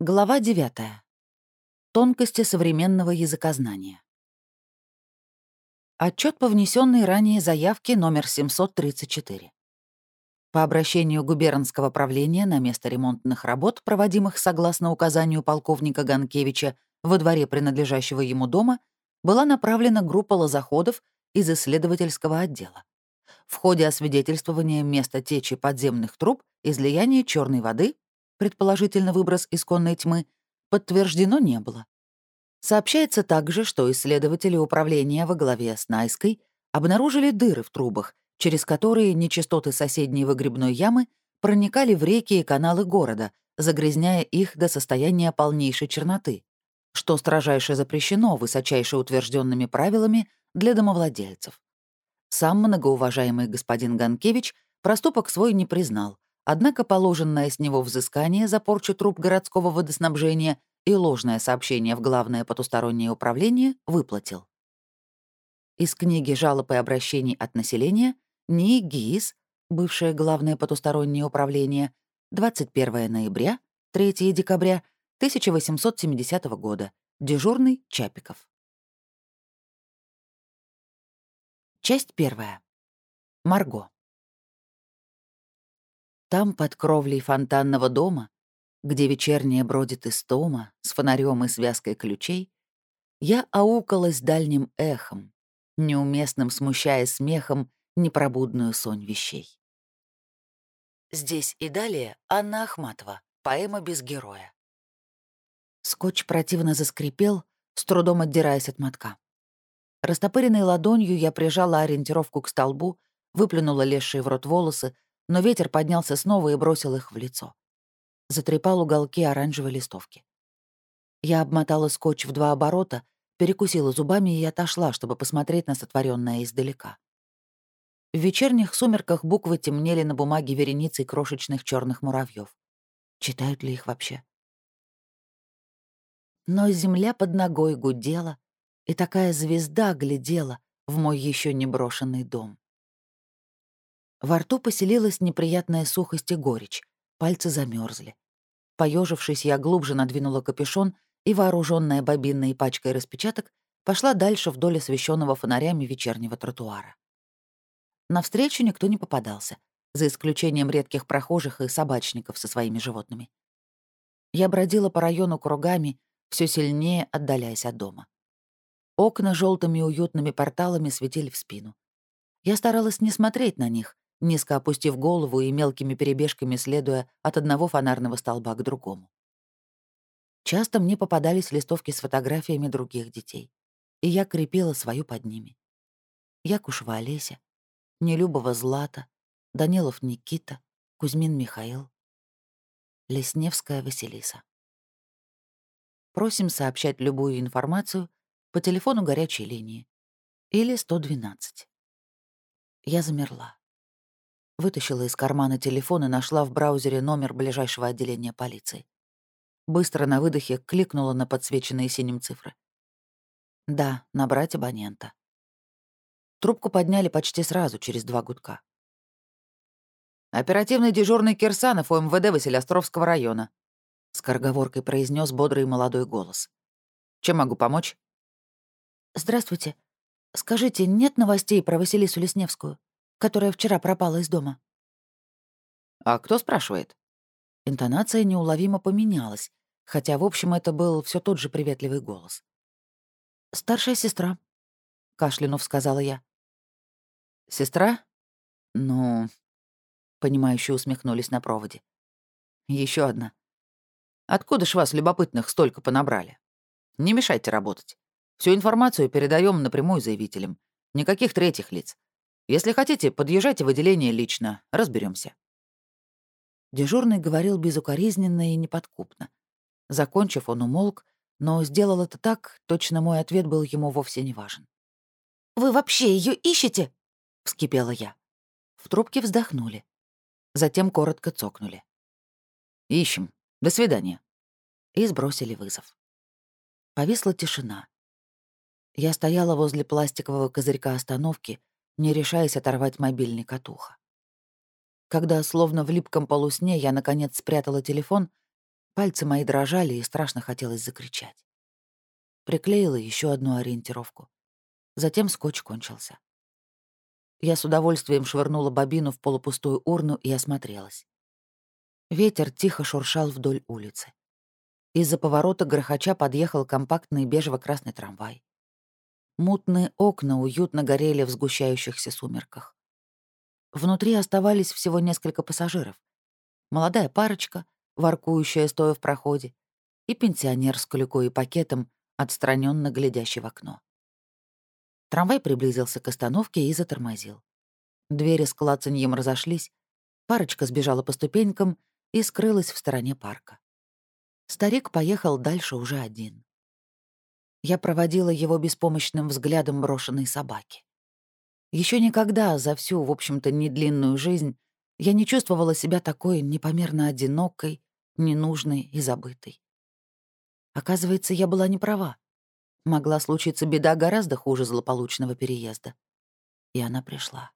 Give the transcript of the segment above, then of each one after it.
Глава 9. Тонкости современного языкознания. Отчет по внесенной ранее заявке номер 734. По обращению губернского правления на место ремонтных работ, проводимых согласно указанию полковника Ганкевича во дворе принадлежащего ему дома, была направлена группа лозоходов из исследовательского отдела. В ходе освидетельствования места течи подземных труб, излияния черной воды предположительно выброс исконной тьмы, подтверждено не было. Сообщается также, что исследователи управления во главе с Найской обнаружили дыры в трубах, через которые нечистоты соседней выгребной ямы проникали в реки и каналы города, загрязняя их до состояния полнейшей черноты, что строжайше запрещено высочайше утвержденными правилами для домовладельцев. Сам многоуважаемый господин Ганкевич проступок свой не признал, Однако положенное с него взыскание за порчу труб городского водоснабжения и ложное сообщение в Главное потустороннее управление выплатил. Из книги жалоб и обращений от населения НИИ ГИИС, бывшее Главное потустороннее управление, 21 ноября, 3 декабря 1870 года, дежурный Чапиков. Часть первая. Марго. Там, под кровлей фонтанного дома, где вечерняя бродит истома с фонарем и связкой ключей, я аукалась дальним эхом, неуместным смущая смехом непробудную сонь вещей. Здесь и далее Анна Ахматова, поэма без героя. Скотч противно заскрипел, с трудом отдираясь от мотка. Растопыренной ладонью я прижала ориентировку к столбу, выплюнула лезшие в рот волосы, но ветер поднялся снова и бросил их в лицо. Затрепал уголки оранжевой листовки. Я обмотала скотч в два оборота, перекусила зубами и отошла, чтобы посмотреть на сотворенное издалека. В вечерних сумерках буквы темнели на бумаге вереницей крошечных черных муравьев. Читают ли их вообще? Но земля под ногой гудела, и такая звезда глядела в мой еще не брошенный дом. Во рту поселилась неприятная сухость и горечь, пальцы замерзли. Поежившись, я глубже надвинула капюшон и, вооруженная бобинной пачкой распечаток, пошла дальше вдоль освещенного фонарями вечернего тротуара. Навстречу никто не попадался, за исключением редких прохожих и собачников со своими животными. Я бродила по району кругами, все сильнее отдаляясь от дома. Окна желтыми уютными порталами светили в спину. Я старалась не смотреть на них, низко опустив голову и мелкими перебежками следуя от одного фонарного столба к другому. Часто мне попадались листовки с фотографиями других детей, и я крепила свою под ними. Якушева Олеся, Нелюбова Злата, Данилов Никита, Кузьмин Михаил, Лесневская Василиса. Просим сообщать любую информацию по телефону горячей линии или 112. Я замерла. Вытащила из кармана телефон и нашла в браузере номер ближайшего отделения полиции. Быстро на выдохе кликнула на подсвеченные синим цифры. Да, набрать абонента. Трубку подняли почти сразу, через два гудка. «Оперативный дежурный Кирсанов у МВД Василиостровского района», — скороговоркой произнес бодрый молодой голос. «Чем могу помочь?» «Здравствуйте. Скажите, нет новостей про Василису Лесневскую?» Которая вчера пропала из дома. «А кто спрашивает?» Интонация неуловимо поменялась, хотя, в общем, это был все тот же приветливый голос. «Старшая сестра», — кашлянув сказала я. «Сестра? Ну...» — понимающе усмехнулись на проводе. Еще одна. Откуда ж вас, любопытных, столько понабрали? Не мешайте работать. Всю информацию передаем напрямую заявителям. Никаких третьих лиц. Если хотите, подъезжайте в отделение лично, разберемся. Дежурный говорил безукоризненно и неподкупно. Закончив, он умолк, но сделал это так, точно мой ответ был ему вовсе не важен. «Вы вообще ее ищете?» — вскипела я. В трубке вздохнули. Затем коротко цокнули. «Ищем. До свидания». И сбросили вызов. Повисла тишина. Я стояла возле пластикового козырька остановки, не решаясь оторвать мобильник от уха. Когда, словно в липком полусне, я, наконец, спрятала телефон, Пальцы мои дрожали, и страшно хотелось закричать. Приклеила еще одну ориентировку. Затем скотч кончился. Я с удовольствием швырнула бобину в полупустую урну и осмотрелась. Ветер тихо шуршал вдоль улицы. Из-за поворота грохоча подъехал компактный бежево-красный трамвай. Мутные окна уютно горели в сгущающихся сумерках. Внутри оставались всего несколько пассажиров. Молодая парочка, воркующая стоя в проходе, и пенсионер с клюкой и пакетом, отстраненно глядящий в окно. Трамвай приблизился к остановке и затормозил. Двери с клацаньем разошлись, парочка сбежала по ступенькам и скрылась в стороне парка. Старик поехал дальше уже один. Я проводила его беспомощным взглядом брошенной собаки. Еще никогда за всю, в общем-то, недлинную жизнь я не чувствовала себя такой непомерно одинокой, ненужной и забытой. Оказывается, я была не права. Могла случиться беда гораздо хуже злополучного переезда. И она пришла.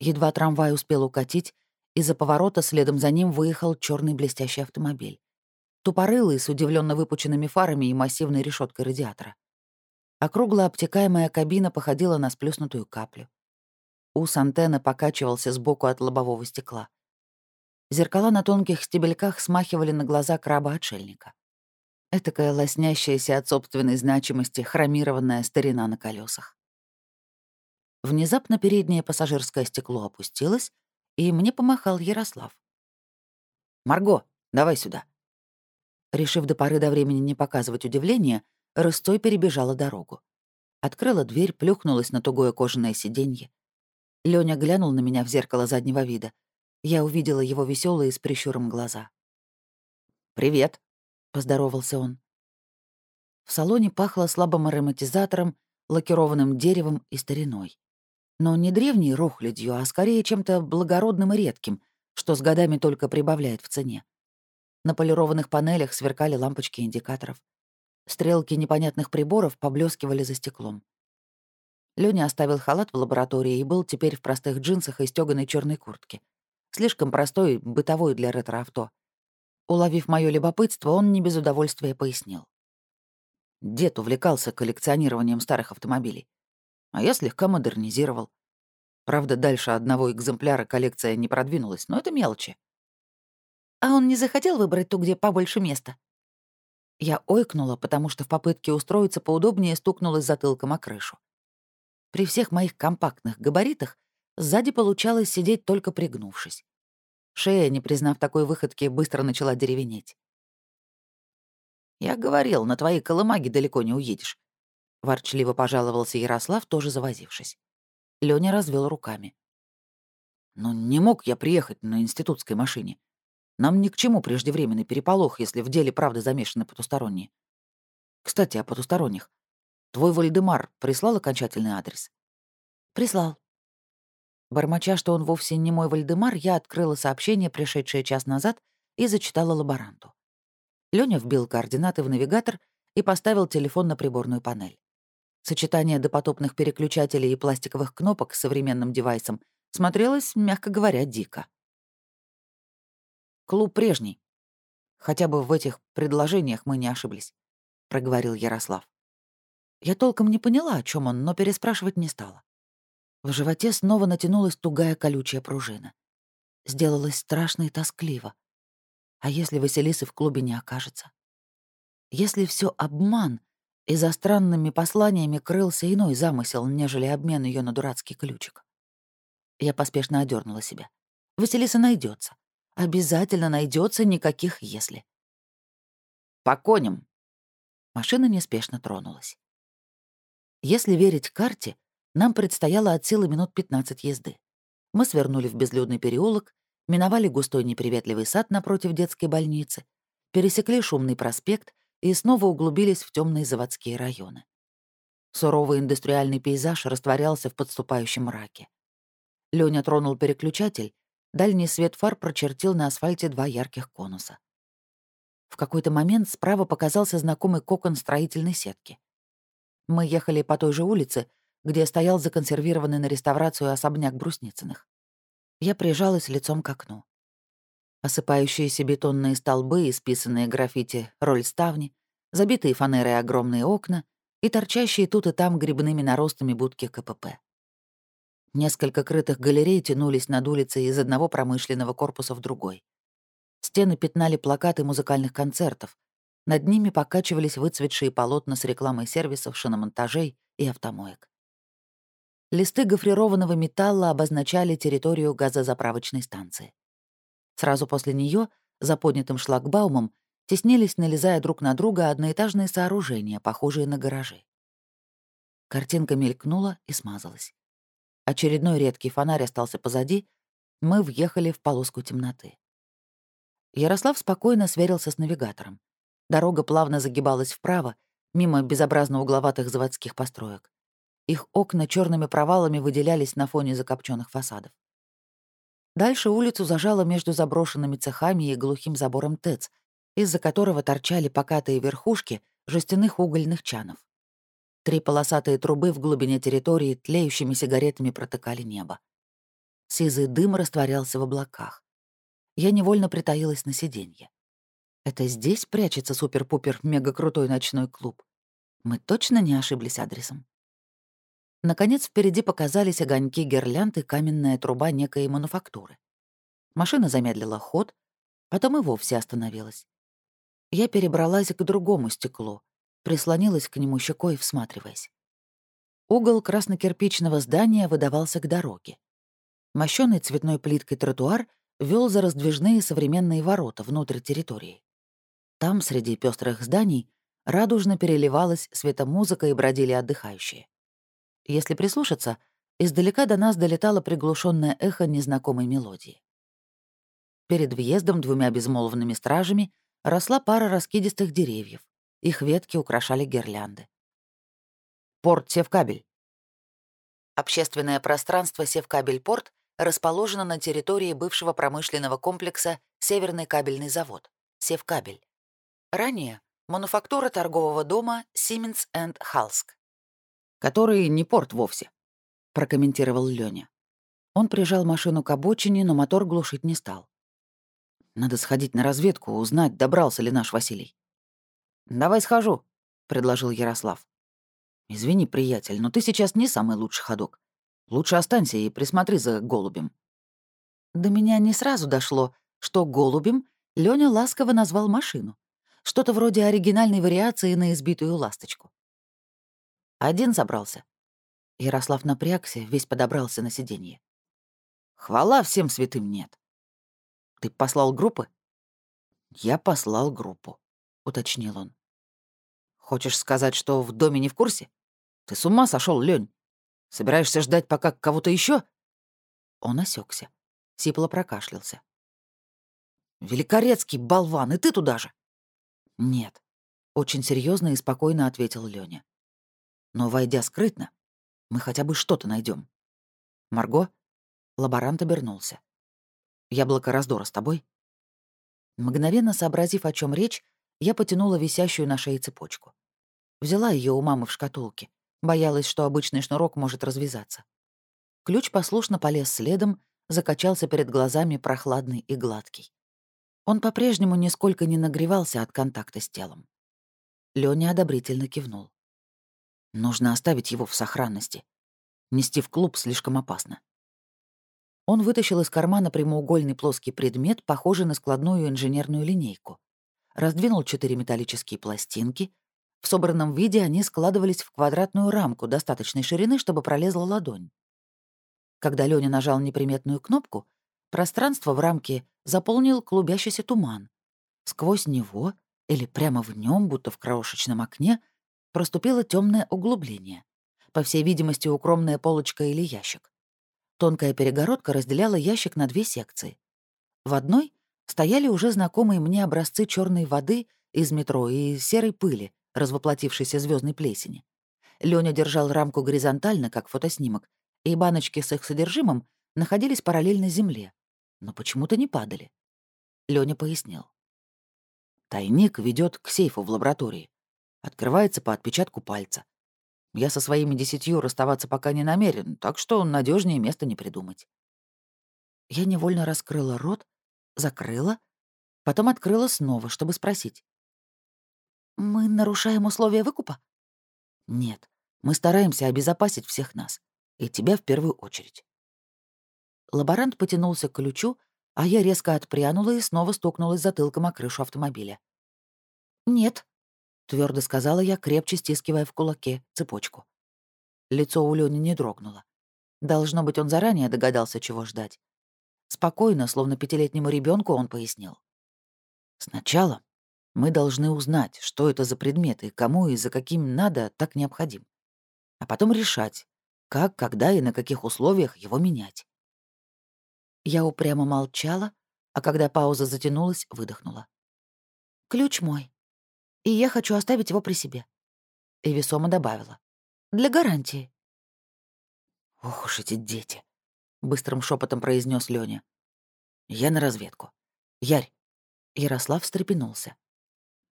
Едва трамвай успел укатить, из-за поворота следом за ним выехал черный блестящий автомобиль. Тупорылый, с удивленно выпученными фарами и массивной решеткой радиатора. Округло обтекаемая кабина походила на сплюснутую каплю. Ус антенны покачивался сбоку от лобового стекла. Зеркала на тонких стебельках смахивали на глаза краба-отшельника. Этакая лоснящаяся от собственной значимости хромированная старина на колесах. Внезапно переднее пассажирское стекло опустилось, и мне помахал Ярослав. «Марго, давай сюда». Решив до поры до времени не показывать удивления, Рыстой перебежала дорогу. Открыла дверь, плюхнулась на тугое кожаное сиденье. Лёня глянул на меня в зеркало заднего вида. Я увидела его веселые с прищуром глаза. «Привет», — поздоровался он. В салоне пахло слабым ароматизатором, лакированным деревом и стариной. Но не древней рухлядью, а скорее чем-то благородным и редким, что с годами только прибавляет в цене. На полированных панелях сверкали лампочки индикаторов. Стрелки непонятных приборов поблескивали за стеклом. Лёня оставил халат в лаборатории и был теперь в простых джинсах и стёганой чёрной куртке. Слишком простой, бытовой для ретро-авто. Уловив моё любопытство, он не без удовольствия пояснил. Дед увлекался коллекционированием старых автомобилей. А я слегка модернизировал. Правда, дальше одного экземпляра коллекция не продвинулась, но это мелочи. А он не захотел выбрать ту, где побольше места? Я ойкнула, потому что в попытке устроиться поудобнее стукнулась затылком о крышу. При всех моих компактных габаритах сзади получалось сидеть только пригнувшись. Шея, не признав такой выходки, быстро начала деревенеть. «Я говорил, на твоей колымаге далеко не уедешь», — ворчливо пожаловался Ярослав, тоже завозившись. Лёня развел руками. «Ну, не мог я приехать на институтской машине. Нам ни к чему преждевременный переполох, если в деле правда замешаны потусторонние. Кстати, о потусторонних. Твой Вальдемар прислал окончательный адрес?» «Прислал», Бормоча, что он вовсе не мой Вальдемар, я открыла сообщение, пришедшее час назад, и зачитала лаборанту. Лёня вбил координаты в навигатор и поставил телефон на приборную панель. Сочетание допотопных переключателей и пластиковых кнопок с современным девайсом смотрелось, мягко говоря, дико. «Клуб прежний. Хотя бы в этих предложениях мы не ошиблись», — проговорил Ярослав. Я толком не поняла, о чем он, но переспрашивать не стала. В животе снова натянулась тугая колючая пружина. Сделалось страшно и тоскливо. А если Василисы в клубе не окажется? Если все обман, и за странными посланиями крылся иной замысел, нежели обмен ее на дурацкий ключик? Я поспешно одернула себя. Василиса найдется. Обязательно найдется никаких «если». «По коням!» Машина неспешно тронулась. Если верить карте, нам предстояло от силы минут 15 езды. Мы свернули в безлюдный переулок, миновали густой неприветливый сад напротив детской больницы, пересекли шумный проспект и снова углубились в темные заводские районы. Суровый индустриальный пейзаж растворялся в подступающем мраке. Лёня тронул переключатель, дальний свет фар прочертил на асфальте два ярких конуса. В какой-то момент справа показался знакомый кокон строительной сетки. Мы ехали по той же улице, где стоял законсервированный на реставрацию особняк Брусницыных. Я прижалась лицом к окну. Осыпающиеся бетонные столбы, исписанные граффити, роль ставни, забитые фанерой огромные окна и торчащие тут и там грибными наростами будки КПП. Несколько крытых галерей тянулись над улицей из одного промышленного корпуса в другой. Стены пятнали плакаты музыкальных концертов. Над ними покачивались выцветшие полотна с рекламой сервисов, шиномонтажей и автомоек. Листы гофрированного металла обозначали территорию газозаправочной станции. Сразу после нее, за поднятым шлагбаумом, теснились, налезая друг на друга, одноэтажные сооружения, похожие на гаражи. Картинка мелькнула и смазалась. Очередной редкий фонарь остался позади, мы въехали в полоску темноты. Ярослав спокойно сверился с навигатором. Дорога плавно загибалась вправо, мимо безобразно угловатых заводских построек. Их окна черными провалами выделялись на фоне закопченных фасадов. Дальше улицу зажало между заброшенными цехами и глухим забором ТЭЦ, из-за которого торчали покатые верхушки жестяных угольных чанов. Три полосатые трубы в глубине территории тлеющими сигаретами протыкали небо. Сизый дым растворялся в облаках. Я невольно притаилась на сиденье. Это здесь прячется супер-пупер мега-крутой ночной клуб. Мы точно не ошиблись адресом. Наконец, впереди показались огоньки гирлянд и каменная труба некой мануфактуры. Машина замедлила ход, потом и вовсе остановилась. Я перебралась к другому стеклу, прислонилась к нему щекой, всматриваясь. Угол краснокирпичного здания выдавался к дороге. Мощёный цветной плиткой тротуар вел за раздвижные современные ворота внутрь территории. Там, среди пестрых зданий, радужно переливалась светомузыка и бродили отдыхающие. Если прислушаться, издалека до нас долетало приглушенное эхо незнакомой мелодии. Перед въездом двумя безмолвными стражами росла пара раскидистых деревьев. Их ветки украшали гирлянды. Порт Севкабель. Общественное пространство Севкабель-Порт расположено на территории бывшего промышленного комплекса Северный кабельный завод, Севкабель. Ранее мануфактура торгового дома Siemens Халск. «Который не порт вовсе», — прокомментировал Лёня. Он прижал машину к обочине, но мотор глушить не стал. «Надо сходить на разведку, узнать, добрался ли наш Василий». «Давай схожу», — предложил Ярослав. «Извини, приятель, но ты сейчас не самый лучший ходок. Лучше останься и присмотри за голубем». До меня не сразу дошло, что голубем Лёня ласково назвал машину. Что-то вроде оригинальной вариации на избитую ласточку. Один забрался. Ярослав напрягся, весь подобрался на сиденье. Хвала всем святым нет. Ты послал группы? Я послал группу, уточнил он. Хочешь сказать, что в доме не в курсе? Ты с ума сошел, Лень? Собираешься ждать, пока кого-то еще? Он осекся, сипло прокашлялся. Великорецкий болван, и ты туда же? Нет, очень серьезно и спокойно ответил Лёня. Но войдя скрытно, мы хотя бы что-то найдем. Марго? Лаборант обернулся. Яблоко раздора с тобой? Мгновенно сообразив, о чем речь, я потянула висящую на шее цепочку. Взяла ее у мамы в шкатулке. Боялась, что обычный шнурок может развязаться. Ключ послушно полез следом, закачался перед глазами прохладный и гладкий. Он по-прежнему нисколько не нагревался от контакта с телом. Лёня одобрительно кивнул. Нужно оставить его в сохранности. Нести в клуб слишком опасно. Он вытащил из кармана прямоугольный плоский предмет, похожий на складную инженерную линейку раздвинул четыре металлические пластинки. В собранном виде они складывались в квадратную рамку достаточной ширины, чтобы пролезла ладонь. Когда Лёня нажал неприметную кнопку, пространство в рамке заполнил клубящийся туман. Сквозь него, или прямо в нем, будто в крошечном окне, проступило темное углубление. По всей видимости, укромная полочка или ящик. Тонкая перегородка разделяла ящик на две секции. В одной стояли уже знакомые мне образцы черной воды из метро и серой пыли, развоплотившейся звездной плесени. Лёня держал рамку горизонтально, как фотоснимок, и баночки с их содержимым находились параллельно земле, но почему-то не падали. Лёня пояснил. Тайник ведет к сейфу в лаборатории. Открывается по отпечатку пальца. Я со своими десятью расставаться пока не намерен, так что надежнее места не придумать. Я невольно раскрыла рот, закрыла, потом открыла снова, чтобы спросить. «Мы нарушаем условия выкупа?» «Нет, мы стараемся обезопасить всех нас, и тебя в первую очередь». Лаборант потянулся к ключу, а я резко отпрянула и снова стукнулась затылком о крышу автомобиля. «Нет», — твердо сказала я, крепче стискивая в кулаке цепочку. Лицо у Лёни не дрогнуло. Должно быть, он заранее догадался, чего ждать. Спокойно, словно пятилетнему ребенку, он пояснил. «Сначала мы должны узнать, что это за предмет и кому и за каким надо так необходим. А потом решать, как, когда и на каких условиях его менять. Я упрямо молчала, а когда пауза затянулась, выдохнула. «Ключ мой. И я хочу оставить его при себе». И весомо добавила. «Для гарантии». «Ох уж эти дети», — быстрым шепотом произнес Лёня. «Я на разведку. Ярь». Ярослав встрепенулся.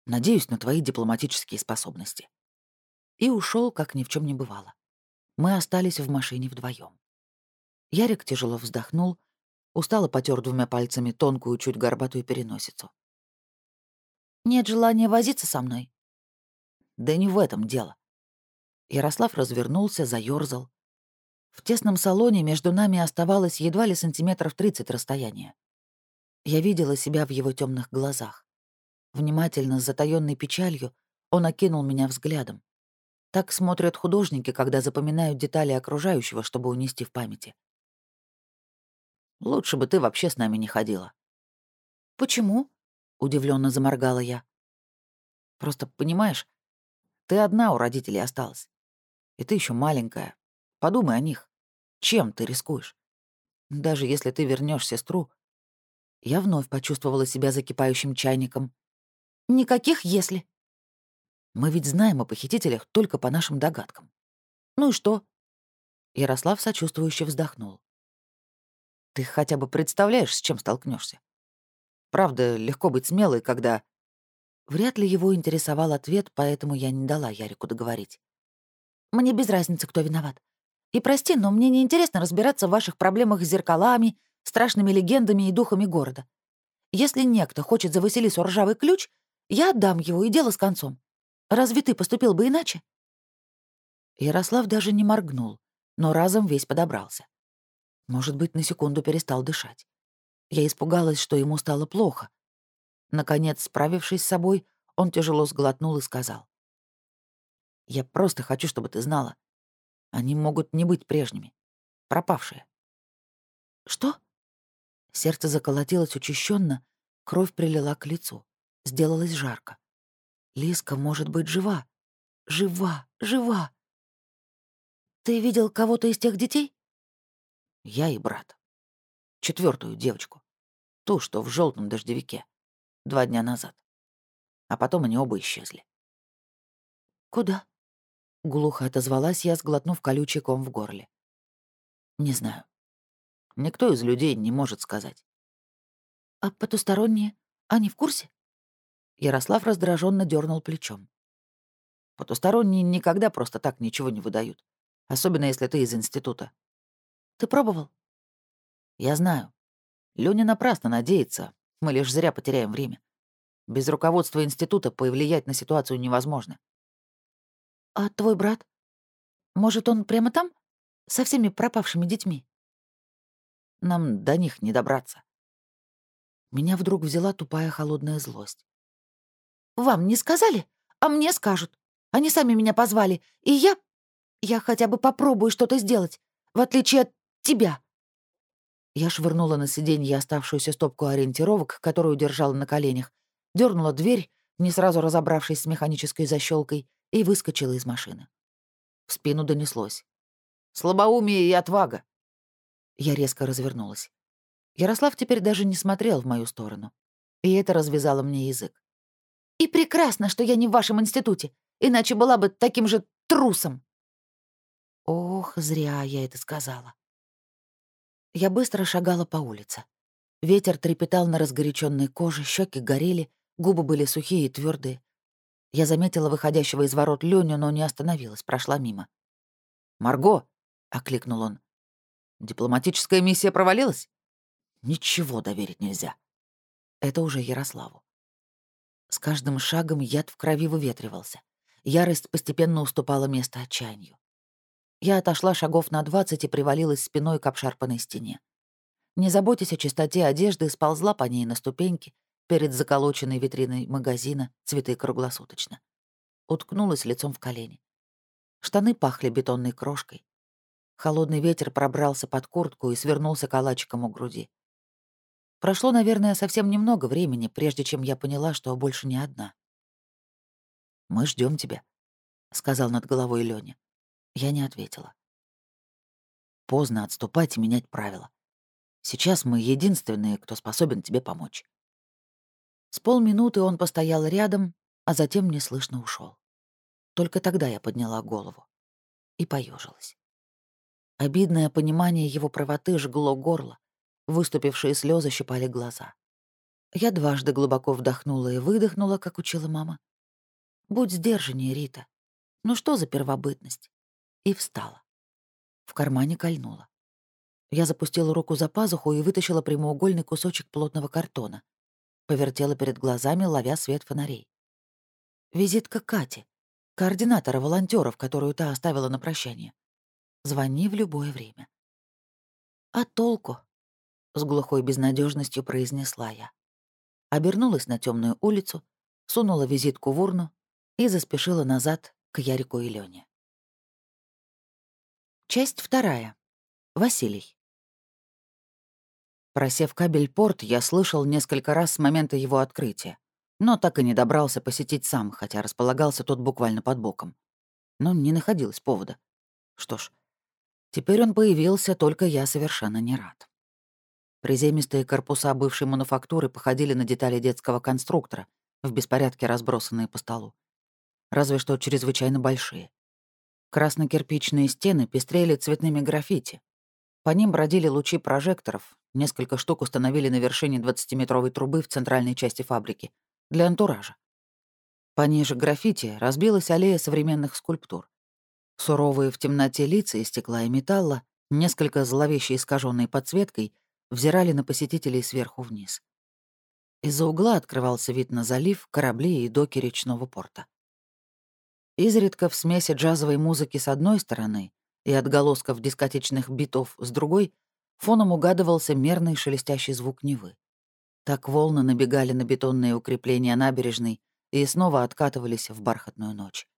«Надеюсь на твои дипломатические способности». И ушел, как ни в чем не бывало. Мы остались в машине вдвоем. Ярик тяжело вздохнул, устало потер двумя пальцами тонкую, чуть горбатую переносицу. «Нет желания возиться со мной?» «Да не в этом дело». Ярослав развернулся, заёрзал. В тесном салоне между нами оставалось едва ли сантиметров тридцать расстояния. Я видела себя в его темных глазах. Внимательно, с затаённой печалью, он окинул меня взглядом. Так смотрят художники, когда запоминают детали окружающего, чтобы унести в памяти. Лучше бы ты вообще с нами не ходила». «Почему?» — удивленно заморгала я. «Просто, понимаешь, ты одна у родителей осталась. И ты еще маленькая. Подумай о них. Чем ты рискуешь? Даже если ты вернешь сестру...» Я вновь почувствовала себя закипающим чайником. «Никаких «если». Мы ведь знаем о похитителях только по нашим догадкам. Ну и что?» Ярослав сочувствующе вздохнул. Ты хотя бы представляешь, с чем столкнешься? Правда, легко быть смелой, когда... Вряд ли его интересовал ответ, поэтому я не дала Ярику договорить. Мне без разницы, кто виноват. И прости, но мне не интересно разбираться в ваших проблемах с зеркалами, страшными легендами и духами города. Если некто хочет за Василису ржавый ключ, я отдам его, и дело с концом. Разве ты поступил бы иначе?» Ярослав даже не моргнул, но разом весь подобрался. Может быть, на секунду перестал дышать. Я испугалась, что ему стало плохо. Наконец, справившись с собой, он тяжело сглотнул и сказал. «Я просто хочу, чтобы ты знала. Они могут не быть прежними. Пропавшие». «Что?» Сердце заколотилось учащенно, кровь прилила к лицу. Сделалось жарко. Лиска может быть жива. Жива, жива. «Ты видел кого-то из тех детей?» Я и брат. Четвертую девочку. Ту, что в желтом дождевике. Два дня назад. А потом они оба исчезли. «Куда?» — глухо отозвалась я, сглотнув колючий ком в горле. «Не знаю. Никто из людей не может сказать». «А потусторонние? Они в курсе?» Ярослав раздраженно дернул плечом. «Потусторонние никогда просто так ничего не выдают. Особенно, если ты из института. Ты пробовал?» «Я знаю. Лёня напрасно надеется. Мы лишь зря потеряем время. Без руководства института повлиять на ситуацию невозможно». «А твой брат? Может, он прямо там? Со всеми пропавшими детьми?» «Нам до них не добраться». Меня вдруг взяла тупая холодная злость. «Вам не сказали? А мне скажут. Они сами меня позвали, и я... Я хотя бы попробую что-то сделать, в отличие от тебя!» Я швырнула на сиденье оставшуюся стопку ориентировок, которую держала на коленях, дернула дверь, не сразу разобравшись с механической защелкой, и выскочила из машины. В спину донеслось. «Слабоумие и отвага!» Я резко развернулась. Ярослав теперь даже не смотрел в мою сторону. И это развязало мне язык. «И прекрасно, что я не в вашем институте, иначе была бы таким же трусом!» Ох, зря я это сказала. Я быстро шагала по улице. Ветер трепетал на разгоряченной коже, щеки горели, губы были сухие и твердые. Я заметила выходящего из ворот Леню, но не остановилась, прошла мимо. «Марго!» — окликнул он. «Дипломатическая миссия провалилась?» «Ничего доверить нельзя. Это уже Ярославу. С каждым шагом яд в крови выветривался. Ярость постепенно уступала место отчаянию. Я отошла шагов на двадцать и привалилась спиной к обшарпанной стене. Не заботясь о чистоте одежды, сползла по ней на ступеньки перед заколоченной витриной магазина «Цветы круглосуточно». Уткнулась лицом в колени. Штаны пахли бетонной крошкой. Холодный ветер пробрался под куртку и свернулся калачиком у груди. Прошло, наверное, совсем немного времени, прежде чем я поняла, что больше не одна. «Мы ждем тебя», — сказал над головой Лёня. Я не ответила. Поздно отступать и менять правила. Сейчас мы единственные, кто способен тебе помочь. С полминуты он постоял рядом, а затем неслышно ушел. Только тогда я подняла голову и поежилась. Обидное понимание его правоты жгло горло, выступившие слезы щипали глаза. Я дважды глубоко вдохнула и выдохнула, как учила мама. «Будь сдержаннее, Рита. Ну что за первобытность?» и встала. В кармане кольнула. Я запустила руку за пазуху и вытащила прямоугольный кусочек плотного картона. Повертела перед глазами, ловя свет фонарей. Визитка Кати, координатора волонтеров, которую та оставила на прощание. Звони в любое время. «А толку?» — с глухой безнадежностью произнесла я. Обернулась на темную улицу, сунула визитку в урну и заспешила назад к Ярику и Лене. Часть вторая. Василий. Просев кабель-порт, я слышал несколько раз с момента его открытия, но так и не добрался посетить сам, хотя располагался тот буквально под боком. Но не находилось повода. Что ж, теперь он появился, только я совершенно не рад. Приземистые корпуса бывшей мануфактуры походили на детали детского конструктора, в беспорядке разбросанные по столу. Разве что чрезвычайно большие. Красно-кирпичные стены пестрели цветными граффити. По ним бродили лучи прожекторов, несколько штук установили на вершине 20-метровой трубы в центральной части фабрики, для антуража. Пониже граффити разбилась аллея современных скульптур. Суровые в темноте лица из стекла и металла, несколько зловеще искаженной подсветкой, взирали на посетителей сверху вниз. Из-за угла открывался вид на залив, корабли и доки речного порта. Изредка в смеси джазовой музыки с одной стороны и отголосков дискотечных битов с другой фоном угадывался мерный шелестящий звук Невы. Так волны набегали на бетонные укрепления набережной и снова откатывались в бархатную ночь.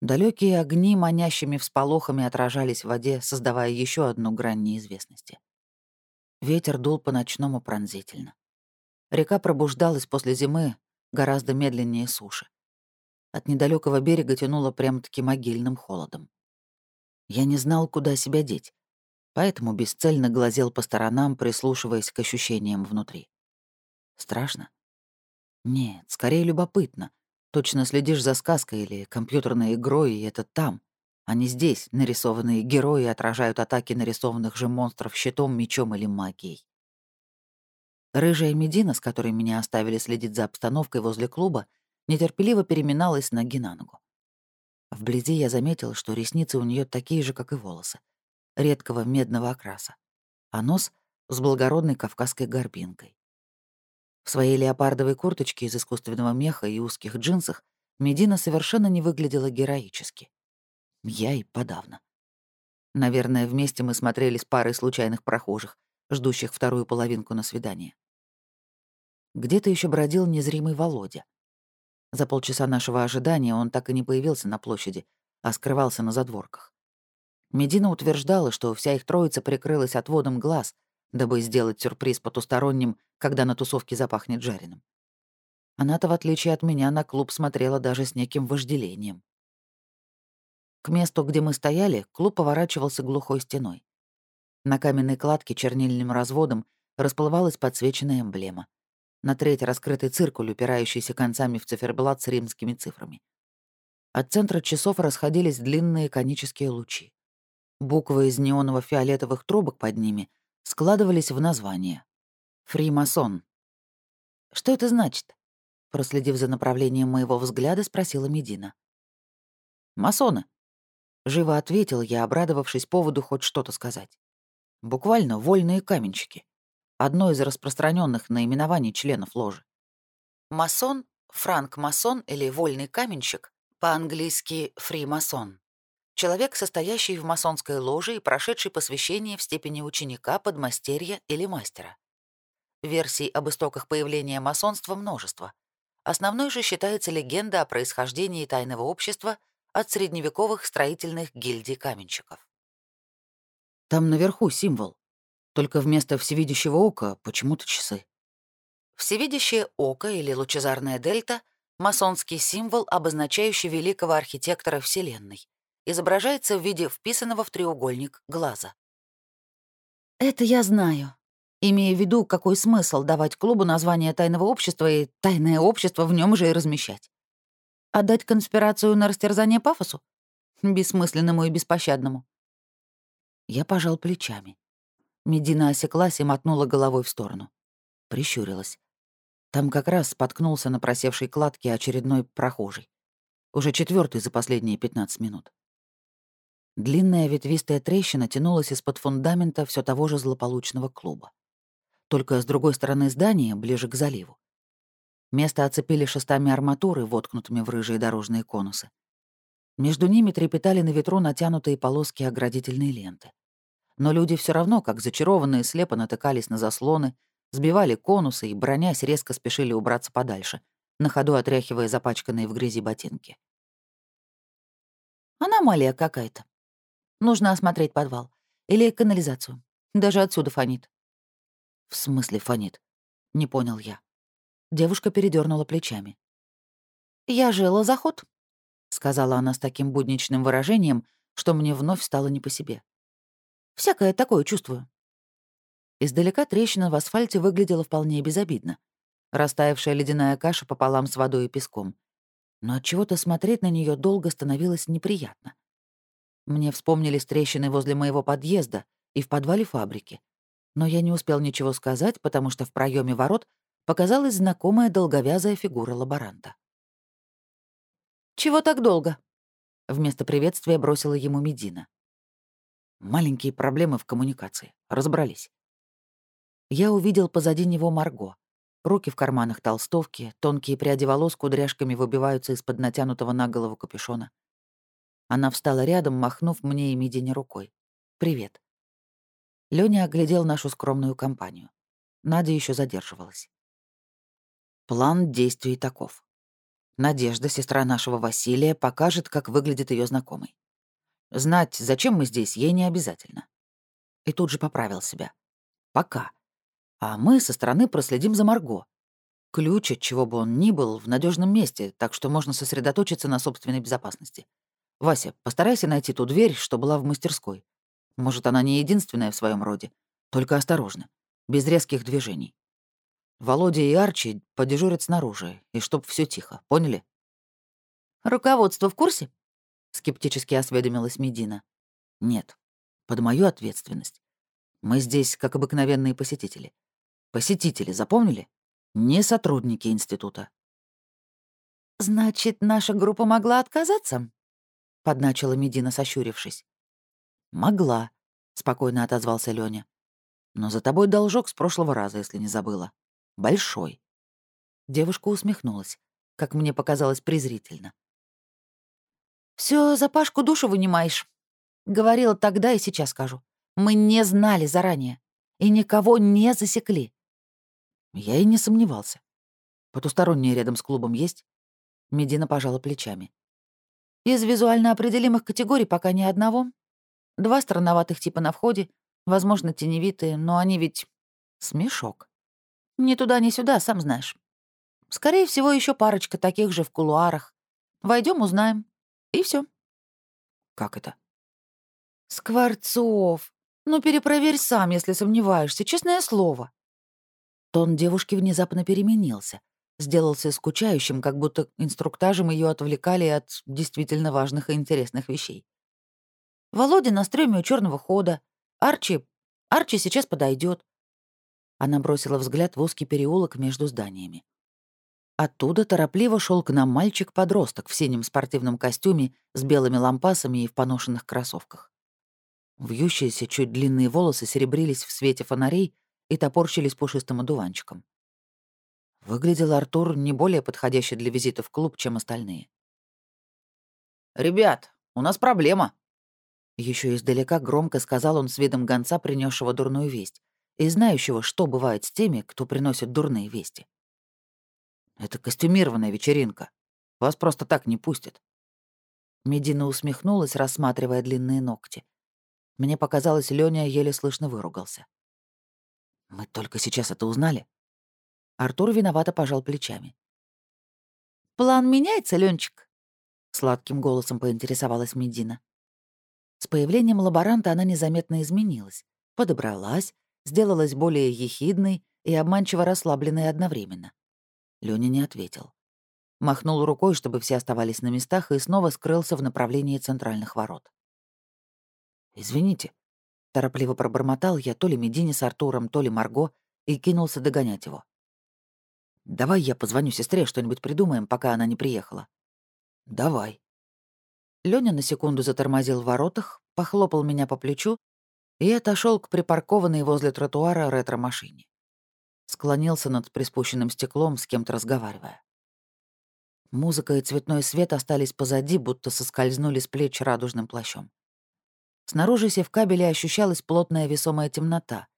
Далекие огни манящими всполохами отражались в воде, создавая еще одну грань неизвестности. Ветер дул по-ночному пронзительно. Река пробуждалась после зимы гораздо медленнее суши. От недалекого берега тянуло прям-таки могильным холодом. Я не знал, куда себя деть, поэтому бесцельно глазел по сторонам, прислушиваясь к ощущениям внутри. Страшно? Нет, скорее любопытно. Точно следишь за сказкой или компьютерной игрой, и это там, а не здесь нарисованные герои отражают атаки нарисованных же монстров щитом, мечом или магией. Рыжая Медина, с которой меня оставили следить за обстановкой возле клуба, нетерпеливо переминалась ноги на ногу. Вблизи я заметил, что ресницы у нее такие же, как и волосы, редкого медного окраса, а нос с благородной кавказской горбинкой. В своей леопардовой курточке из искусственного меха и узких джинсах Медина совершенно не выглядела героически. Я и подавно. Наверное, вместе мы смотрели с парой случайных прохожих, ждущих вторую половинку на свидание. Где-то еще бродил незримый Володя. За полчаса нашего ожидания он так и не появился на площади, а скрывался на задворках. Медина утверждала, что вся их троица прикрылась отводом глаз, дабы сделать сюрприз потусторонним, когда на тусовке запахнет жареным. Она-то, в отличие от меня, на клуб смотрела даже с неким вожделением. К месту, где мы стояли, клуб поворачивался глухой стеной. На каменной кладке чернильным разводом расплывалась подсвеченная эмблема на треть раскрытый циркуль, упирающийся концами в циферблат с римскими цифрами. От центра часов расходились длинные конические лучи. Буквы из неоново-фиолетовых трубок под ними складывались в название. «Фримасон». «Что это значит?» Проследив за направлением моего взгляда, спросила Медина. «Масоны», — живо ответил я, обрадовавшись поводу хоть что-то сказать. «Буквально вольные каменщики. одно из распространенных наименований членов ложи. Масон, франк-масон или вольный каменщик, по-английски фри-масон. Человек, состоящий в масонской ложе и прошедший посвящение в степени ученика, подмастерья или мастера. Версий об истоках появления масонства множество. Основной же считается легенда о происхождении тайного общества от средневековых строительных гильдий каменщиков. Там наверху символ. Только вместо всевидящего ока почему-то часы. Всевидящее око или лучезарная дельта — масонский символ, обозначающий великого архитектора Вселенной. Изображается в виде вписанного в треугольник глаза. «Это я знаю», имея в виду, какой смысл давать клубу название тайного общества и тайное общество в нем же и размещать. Отдать конспирацию на растерзание пафосу? Бессмысленному и беспощадному. Я пожал плечами. Медина осеклась и мотнула головой в сторону. Прищурилась. Там как раз споткнулся на просевшей кладке очередной прохожий. Уже четвертый за последние 15 минут. Длинная ветвистая трещина тянулась из-под фундамента все того же злополучного клуба. Только с другой стороны здания, ближе к заливу. Место оцепили шестами арматуры, воткнутыми в рыжие дорожные конусы. Между ними трепетали на ветру натянутые полоски оградительной ленты но люди все равно, как зачарованные, слепо натыкались на заслоны, сбивали конусы и, бронясь, резко спешили убраться подальше, на ходу отряхивая запачканные в грязи ботинки. «Аномалия какая-то. Нужно осмотреть подвал. Или канализацию. Даже отсюда фонит». «В смысле фонит?» — не понял я. Девушка передернула плечами. «Я жила заход», — сказала она с таким будничным выражением, что мне вновь стало не по себе. Всякое такое чувствую». Издалека трещина в асфальте выглядела вполне безобидно. Растаявшая ледяная каша пополам с водой и песком. Но от чего то смотреть на нее долго становилось неприятно. Мне вспомнились трещины возле моего подъезда и в подвале фабрики. Но я не успел ничего сказать, потому что в проеме ворот показалась знакомая долговязая фигура лаборанта. «Чего так долго?» Вместо приветствия бросила ему Медина. Маленькие проблемы в коммуникации. Разобрались. Я увидел позади него Марго. Руки в карманах толстовки, тонкие пряди волос кудряшками выбиваются из-под натянутого на голову капюшона. Она встала рядом, махнув мне и Мидине рукой. «Привет». Лёня оглядел нашу скромную компанию. Надя еще задерживалась. План действий таков. Надежда, сестра нашего Василия, покажет, как выглядит ее знакомый. Знать, зачем мы здесь, ей не обязательно. И тут же поправил себя. Пока. А мы со стороны проследим за Марго. Ключ, от чего бы он ни был, в надежном месте, так что можно сосредоточиться на собственной безопасности. Вася, постарайся найти ту дверь, что была в мастерской. Может, она не единственная в своем роде. Только осторожно, без резких движений. Володя и Арчи подежурят снаружи, и чтоб все тихо, поняли? «Руководство в курсе?» — скептически осведомилась Медина. «Нет, под мою ответственность. Мы здесь как обыкновенные посетители. Посетители, запомнили? Не сотрудники института». «Значит, наша группа могла отказаться?» — подначила Медина, сощурившись. «Могла», — спокойно отозвался Лёня. «Но за тобой должок с прошлого раза, если не забыла. Большой». Девушка усмехнулась, как мне показалось презрительно. Все за Пашку душу вынимаешь. Говорила тогда и сейчас скажу. Мы не знали заранее и никого не засекли. Я и не сомневался. Потусторонние рядом с клубом есть? Медина пожала плечами. Из визуально определимых категорий пока ни одного. Два странноватых типа на входе, возможно, теневитые, но они ведь... Смешок. Ни туда, ни сюда, сам знаешь. Скорее всего, еще парочка таких же в кулуарах. Войдем, узнаем. И все. Как это? Скворцов. Ну, перепроверь сам, если сомневаешься, честное слово. Тон девушки внезапно переменился. Сделался скучающим, как будто инструктажем ее отвлекали от действительно важных и интересных вещей. Володя на стреме у черного хода. Арчи... Арчи сейчас подойдет. Она бросила взгляд в узкий переулок между зданиями. Оттуда торопливо шел к нам мальчик-подросток в синем спортивном костюме с белыми лампасами и в поношенных кроссовках. Вьющиеся чуть длинные волосы серебрились в свете фонарей и топорщились пушистым одуванчиком. Выглядел Артур не более подходящий для визита в клуб, чем остальные. «Ребят, у нас проблема!» Еще издалека громко сказал он с видом гонца, принесшего дурную весть, и знающего, что бывает с теми, кто приносит дурные вести. «Это костюмированная вечеринка. Вас просто так не пустят». Медина усмехнулась, рассматривая длинные ногти. Мне показалось, Лёня еле слышно выругался. «Мы только сейчас это узнали?» Артур виновато пожал плечами. «План меняется, Ленчик?» — сладким голосом поинтересовалась Медина. С появлением лаборанта она незаметно изменилась, подобралась, сделалась более ехидной и обманчиво расслабленной одновременно. Лёня не ответил. Махнул рукой, чтобы все оставались на местах, и снова скрылся в направлении центральных ворот. «Извините», — торопливо пробормотал я то ли Медине с Артуром, то ли Марго, и кинулся догонять его. «Давай я позвоню сестре, что-нибудь придумаем, пока она не приехала». «Давай». Лёня на секунду затормозил в воротах, похлопал меня по плечу и отошел к припаркованной возле тротуара ретро-машине. Склонился над приспущенным стеклом, с кем-то разговаривая. Музыка и цветной свет остались позади, будто соскользнули с плеч радужным плащом. Снаружи севкабеля ощущалась плотная весомая темнота,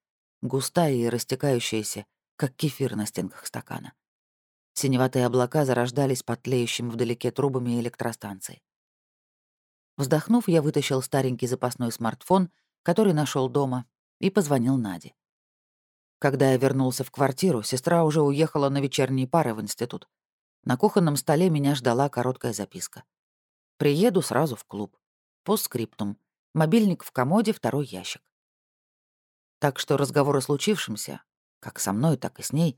густая и растекающаяся, как кефир на стенках стакана. Синеватые облака зарождались под тлеющим вдалеке трубами электростанции. Вздохнув, я вытащил старенький запасной смартфон, который нашел дома, и позвонил Наде. Когда я вернулся в квартиру, сестра уже уехала на вечерние пары в институт. На кухонном столе меня ждала короткая записка. «Приеду сразу в клуб. Постскриптум. Мобильник в комоде, второй ящик». Так что разговор о случившемся, как со мной, так и с ней,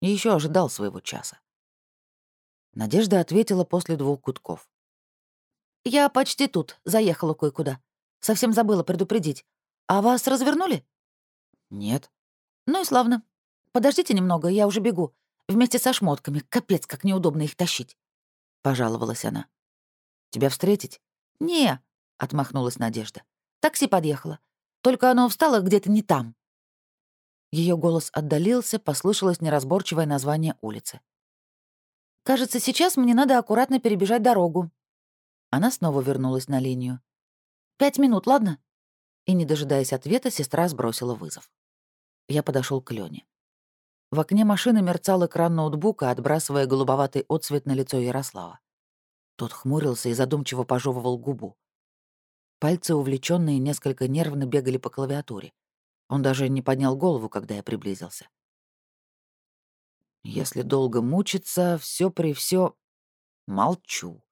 еще ожидал своего часа. Надежда ответила после двух гудков. «Я почти тут, заехала кое-куда. Совсем забыла предупредить. А вас развернули?» «Нет». «Ну и славно. Подождите немного, я уже бегу. Вместе со шмотками. Капец, как неудобно их тащить», — пожаловалась она. «Тебя встретить?» «Не», — отмахнулась Надежда. «Такси подъехало. Только оно встало где-то не там». Ее голос отдалился, послышалось неразборчивое название улицы. «Кажется, сейчас мне надо аккуратно перебежать дорогу». Она снова вернулась на линию. «Пять минут, ладно?» И, не дожидаясь ответа, сестра сбросила вызов. Я подошел к Лене. В окне машины мерцал экран ноутбука, отбрасывая голубоватый отсвет на лицо Ярослава. Тот хмурился и задумчиво пожевывал губу. Пальцы, увлеченные, несколько нервно бегали по клавиатуре. Он даже не поднял голову, когда я приблизился. Если долго мучиться, все при все молчу.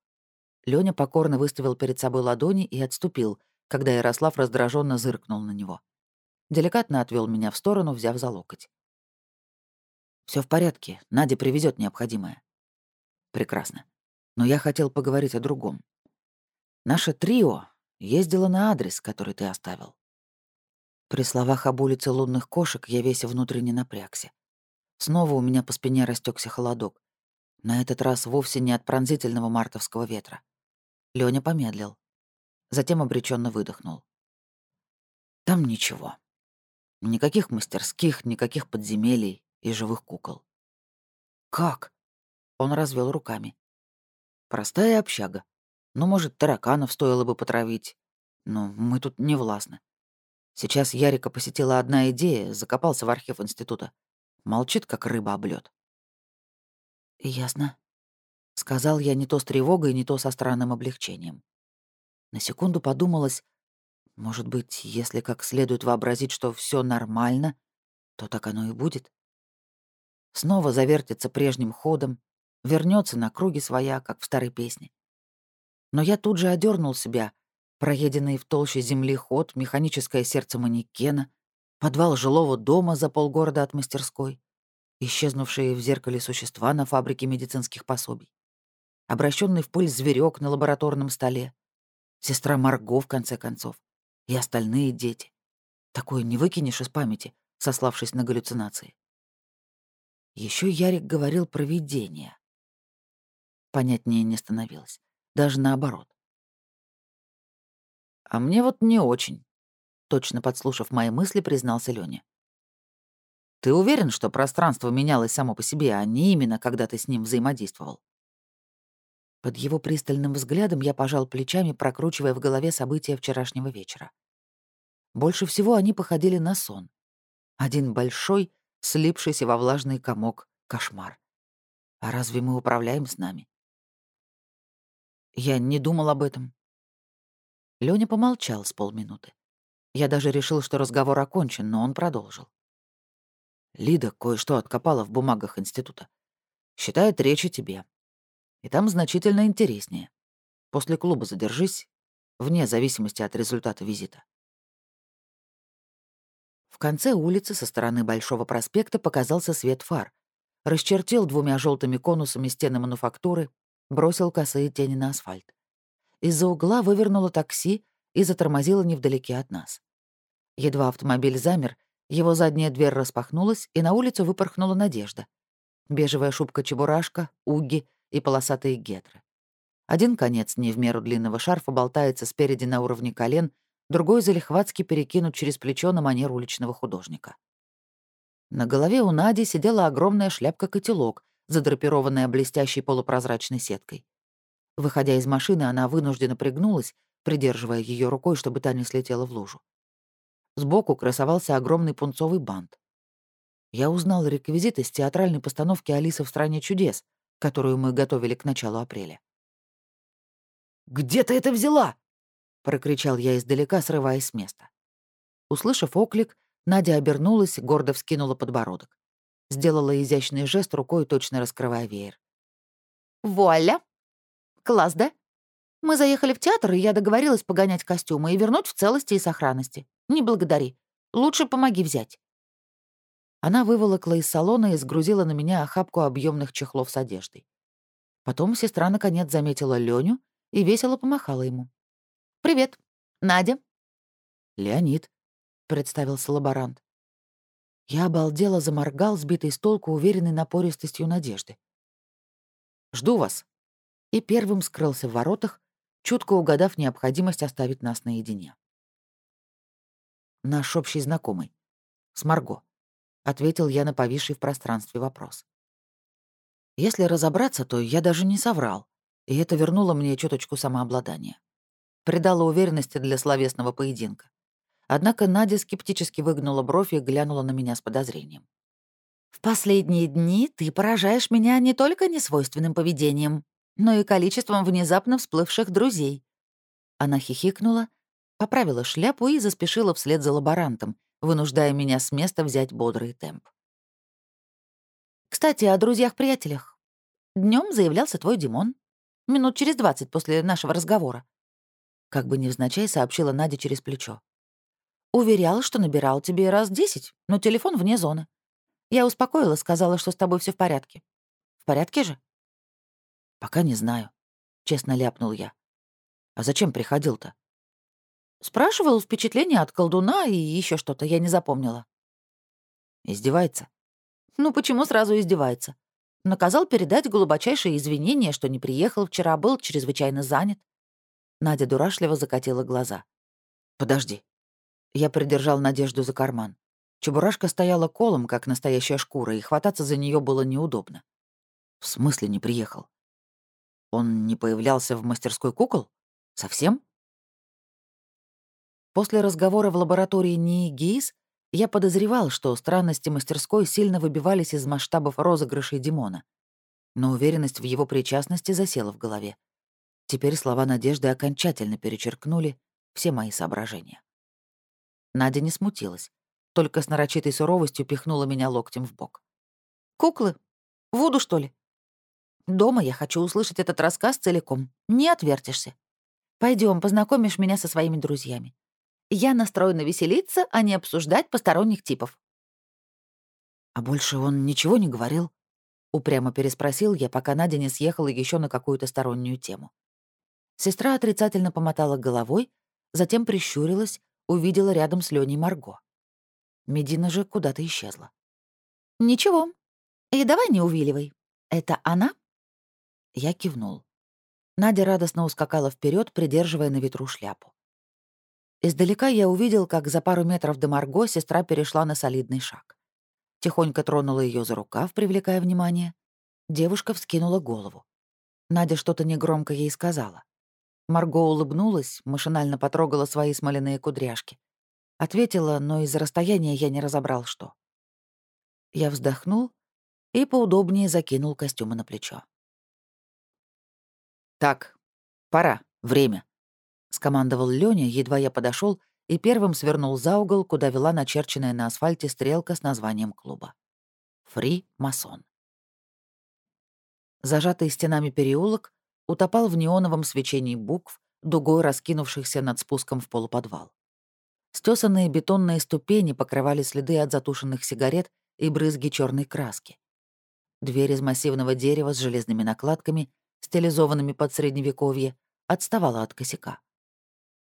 Лёня покорно выставил перед собой ладони и отступил, когда Ярослав раздраженно зыркнул на него. Деликатно отвел меня в сторону, взяв за локоть. Все в порядке, Надя привезет необходимое. Прекрасно. Но я хотел поговорить о другом. Наше трио ездило на адрес, который ты оставил. При словах об улице лунных кошек я весь внутренне напрягся. Снова у меня по спине растекся холодок. На этот раз вовсе не от пронзительного мартовского ветра. Лёня помедлил. Затем обреченно выдохнул. Там ничего. Никаких мастерских, никаких подземелий и живых кукол. Как? Он развел руками. Простая общага. Ну, может, тараканов стоило бы потравить. Но мы тут не властны. Сейчас Ярика посетила одна идея, закопался в архив института. Молчит, как рыба об. «Ясно», — сказал я не то с тревогой, не то со странным облегчением. На секунду подумалось, может быть, если как следует вообразить, что все нормально, то так оно и будет. Снова завертится прежним ходом, вернется на круги своя, как в старой песне. Но я тут же одернул себя, проеденный в толще земли ход, механическое сердце манекена, подвал жилого дома за полгорода от мастерской, исчезнувшие в зеркале существа на фабрике медицинских пособий, обращенный в пыль зверек на лабораторном столе, сестра Марго, в конце концов, и остальные дети. Такое не выкинешь из памяти, сославшись на галлюцинации. Еще Ярик говорил про видение. Понятнее не становилось. Даже наоборот. А мне вот не очень. Точно подслушав мои мысли, признался Лёня. Ты уверен, что пространство менялось само по себе, а не именно, когда ты с ним взаимодействовал? Под его пристальным взглядом я пожал плечами, прокручивая в голове события вчерашнего вечера. Больше всего они походили на сон. Один большой, слипшийся во влажный комок, кошмар. А разве мы управляем с нами? Я не думал об этом. Лёня помолчал с полминуты. Я даже решил, что разговор окончен, но он продолжил. Лида кое-что откопала в бумагах института. Считает речь о тебе. И там значительно интереснее. После клуба задержись, вне зависимости от результата визита. В конце улицы со стороны Большого проспекта показался свет фар. Расчертил двумя желтыми конусами стены мануфактуры, бросил косые тени на асфальт. Из-за угла вывернуло такси и затормозило невдалеке от нас. Едва автомобиль замер, его задняя дверь распахнулась, и на улицу выпорхнула Надежда. Бежевая шубка-чебурашка, уги и полосатые гетры. Один конец не в меру длинного шарфа болтается спереди на уровне колен, другой залихватски перекинут через плечо на манер уличного художника. На голове у Нади сидела огромная шляпка-котелок, задрапированная блестящей полупрозрачной сеткой. Выходя из машины, она вынужденно пригнулась, придерживая ее рукой, чтобы та не слетела в лужу. Сбоку красовался огромный пунцовый бант. Я узнал реквизит из театральной постановки «Алиса в стране чудес», которую мы готовили к началу апреля. «Где ты это взяла?» — прокричал я издалека, срываясь с места. Услышав оклик, Надя обернулась, гордо вскинула подбородок. Сделала изящный жест рукой, точно раскрывая веер. «Вуаля! Класс, да? Мы заехали в театр, и я договорилась погонять костюмы и вернуть в целости и сохранности. Не благодари. Лучше помоги взять». Она выволокла из салона и сгрузила на меня охапку объемных чехлов с одеждой. Потом сестра наконец заметила Леню и весело помахала ему. «Привет. Надя». «Леонид», — представился лаборант. Я обалдело заморгал, сбитый с толку, уверенный напористостью надежды. «Жду вас». И первым скрылся в воротах, чутко угадав необходимость оставить нас наедине. Наш общий знакомый. С. Ответил я на повисший в пространстве вопрос. Если разобраться, то я даже не соврал, и это вернуло мне чуточку самообладания придало уверенности для словесного поединка. Однако Надя скептически выгнула бровь и глянула на меня с подозрением. «В последние дни ты поражаешь меня не только несвойственным поведением, но и количеством внезапно всплывших друзей». Она хихикнула, поправила шляпу и заспешила вслед за лаборантом, вынуждая меня с места взять бодрый темп. «Кстати, о друзьях-приятелях. Днем заявлялся твой Димон. Минут через двадцать после нашего разговора. Как бы невзначай сообщила Надя через плечо. «Уверял, что набирал тебе раз десять, но телефон вне зоны. Я успокоила, сказала, что с тобой все в порядке. В порядке же?» «Пока не знаю», — честно ляпнул я. «А зачем приходил-то?» «Спрашивал впечатление от колдуна и еще что-то, я не запомнила». «Издевается?» «Ну почему сразу издевается?» Наказал передать глубочайшие извинения, что не приехал вчера, был чрезвычайно занят. Надя дурашливо закатила глаза. «Подожди». Я придержал Надежду за карман. Чебурашка стояла колом, как настоящая шкура, и хвататься за нее было неудобно. В смысле не приехал? Он не появлялся в мастерской кукол? Совсем? После разговора в лаборатории НИИ ГИИС я подозревал, что странности мастерской сильно выбивались из масштабов розыгрышей Димона. Но уверенность в его причастности засела в голове. Теперь слова Надежды окончательно перечеркнули все мои соображения. Надя не смутилась, только с нарочитой суровостью пихнула меня локтем в бок. «Куклы? Вуду, что ли?» «Дома я хочу услышать этот рассказ целиком. Не отвертишься. Пойдем, познакомишь меня со своими друзьями. Я настроена веселиться, а не обсуждать посторонних типов». «А больше он ничего не говорил?» — упрямо переспросил я, пока Надя не съехала еще на какую-то стороннюю тему. Сестра отрицательно помотала головой, затем прищурилась, увидела рядом с Леней Марго. Медина же куда-то исчезла. «Ничего. И давай не увиливай. Это она?» Я кивнул. Надя радостно ускакала вперед, придерживая на ветру шляпу. Издалека я увидел, как за пару метров до Марго сестра перешла на солидный шаг. тихонько тронула ее за рукав, привлекая внимание. Девушка вскинула голову. Надя что-то негромко ей сказала. Марго улыбнулась, машинально потрогала свои смоляные кудряшки. Ответила, но из-за расстояния я не разобрал, что. Я вздохнул и поудобнее закинул костюмы на плечо. «Так, пора, время», — скомандовал Лёня, едва я подошел и первым свернул за угол, куда вела начерченная на асфальте стрелка с названием клуба. «Фри Масон». Зажатый стенами переулок утопал в неоновом свечении букв, дугой раскинувшихся над спуском в полуподвал. Стесанные бетонные ступени покрывали следы от затушенных сигарет и брызги черной краски. Дверь из массивного дерева с железными накладками, стилизованными под средневековье, отставала от косяка.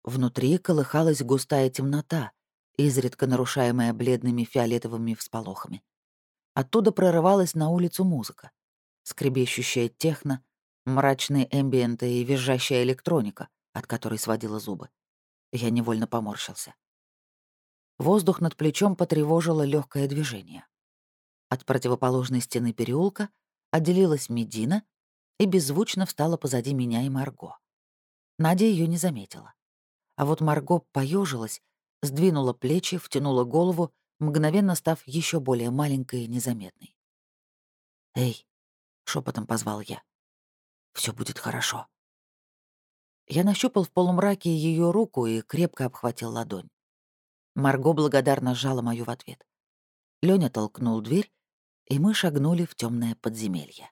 Внутри колыхалась густая темнота, изредка нарушаемая бледными фиолетовыми всполохами. Оттуда прорывалась на улицу музыка. Скребещущая техно, мрачные эмбиенты и визжащая электроника, от которой сводила зубы. Я невольно поморщился. Воздух над плечом потревожило легкое движение. От противоположной стены переулка отделилась Медина и беззвучно встала позади меня и Марго. Надя ее не заметила. А вот Марго поежилась, сдвинула плечи, втянула голову, мгновенно став еще более маленькой и незаметной. «Эй!» — шепотом позвал я. Все будет хорошо». Я нащупал в полумраке ее руку и крепко обхватил ладонь. Марго благодарно сжала мою в ответ. Лёня толкнул дверь, и мы шагнули в темное подземелье.